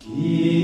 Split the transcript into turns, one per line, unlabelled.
Kyrie